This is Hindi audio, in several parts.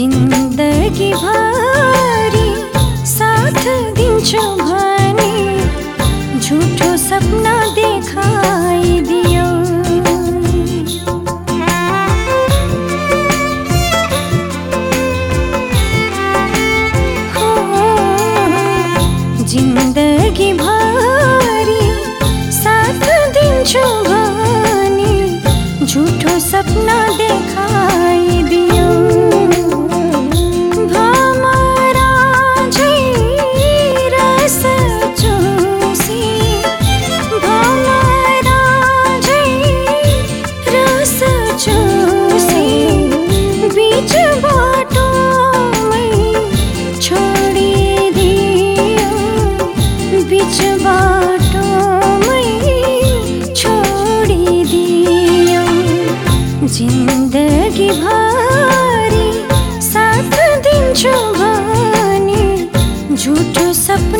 ज़िंदगी भारी साथ दिन्छ भानी झूठो सपना ज़िंदगी भारी सात दिन चौबानी झूठो सपना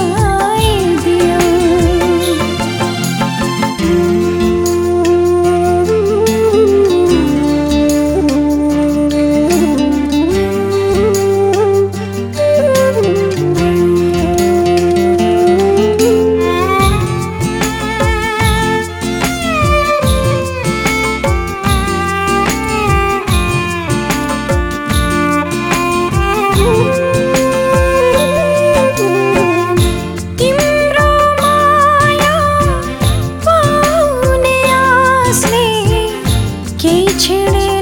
ছেড়ে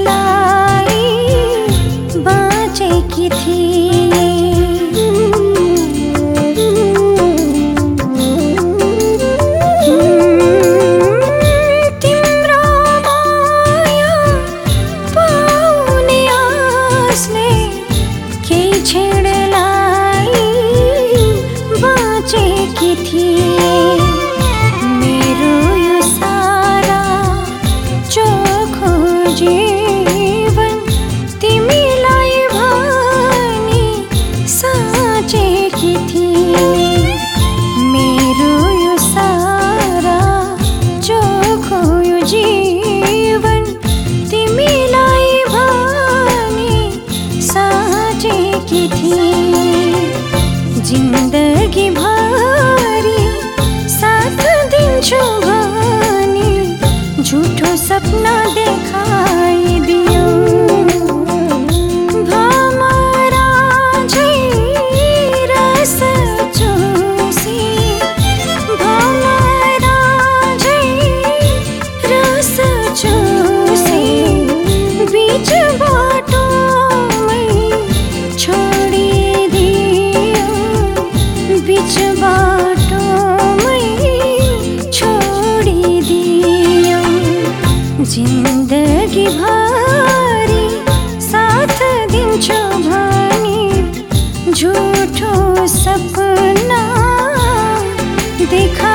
देखा